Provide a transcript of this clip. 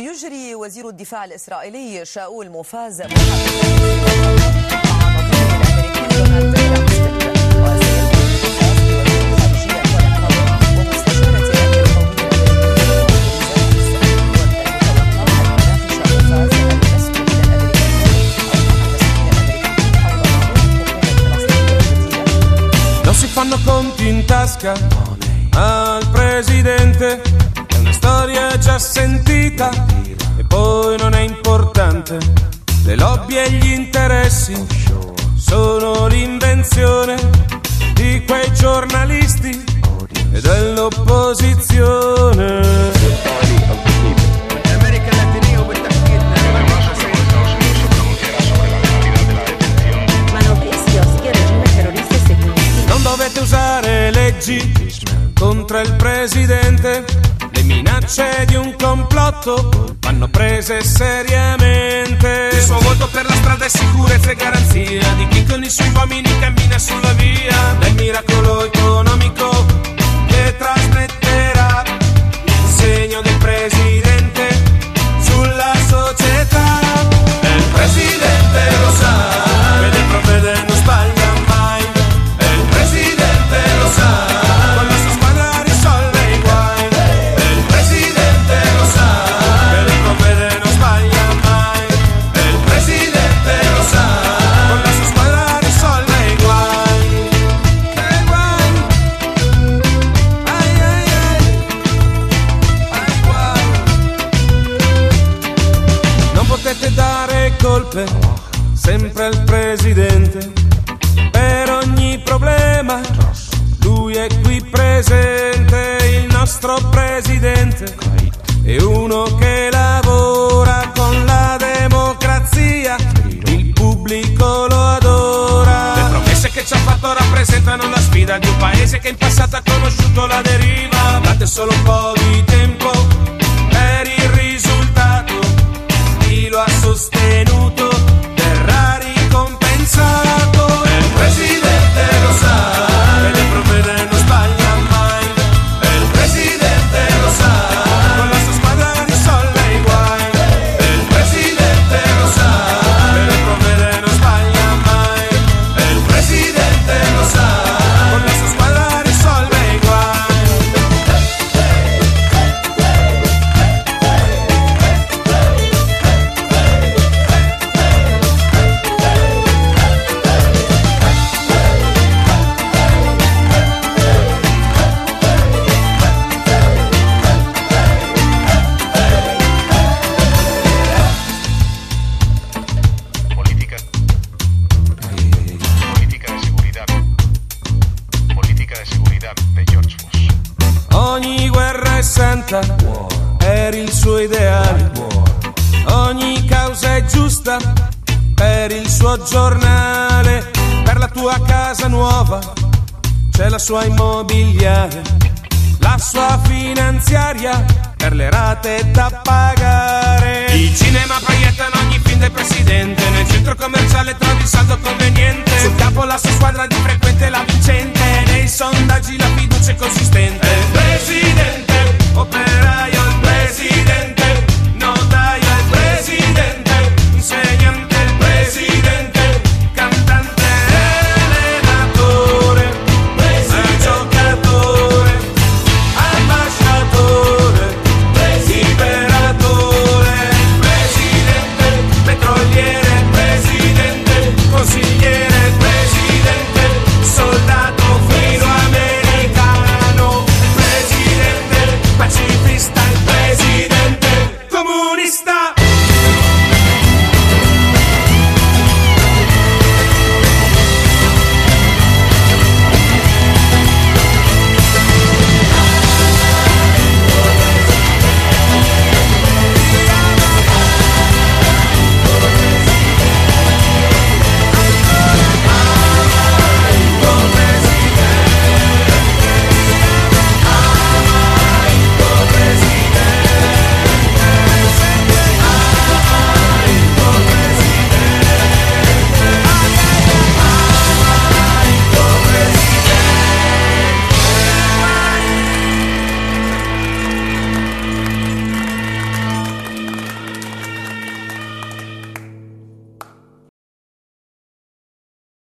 يجري وزير الدفاع الإسرائيلي شاول موفاز Non si fanno conti in tasca al presidente, è una storia già sentita e poi non è importante. Le lobby e gli interessi sono l'invenzione di quei giornalisti e dell'opposizione. Usare leggi contro il presidente. Minacce di un complotto vanno prese seriamente. Il suo voto per la strada è sicurezza e garanzia di chi con i suoi uomini cammina sulla via del miracolo economico colpe sempre al presidente per ogni problema. Lui è qui presente, il nostro presidente è uno che lavora con la democrazia. Il pubblico lo adora. Le promesse che ci ha fatto rappresentano la sfida di un paese che in passato ha conosciuto la deriva. Date solo un po' di tempo Ogni guerra è santa per il suo ideale. Ogni causa è giusta per il suo giornale. Per la tua casa nuova c'è la sua immobiliare. La sua finanziaria per le rate da pagare. Il cinema proiettano ogni film del presidente. Nel centro commerciale trovi il saldo conveniente. Sul campo la sua squadra di frequente la vincente. Nei sondaggi la fiducia è.